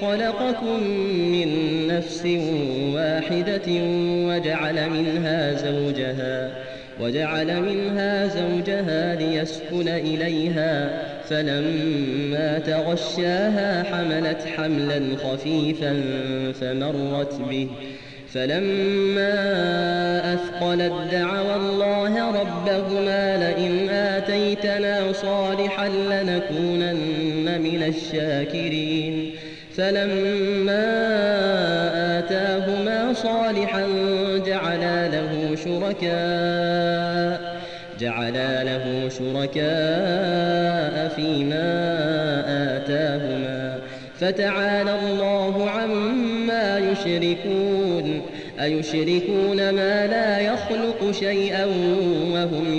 خلقكم من نفس واحدة وجعل منها زوجها وجعل منها زوجها ليسكن إليها فلما تغشاها حملت حملا خفيفا فمرت به فلما أثقلت دعوا الله ربهما لئن آتيتنا صالحا لنكونن من الشاكرين. فلما آتاهما صالحا جعلا له شركاء جعلا له شركاء فيما آتاهما. فتعالى الله عما يشركون. أيشركون ما لا يخلق شيئا وهم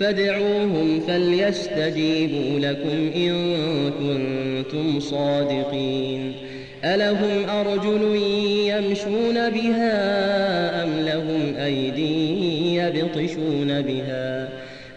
فادعوهم فليستجيبوا لكم إن كنتم صادقين. ألهم أرجل يمشون بها أم لهم أيدي يبطشون بها؟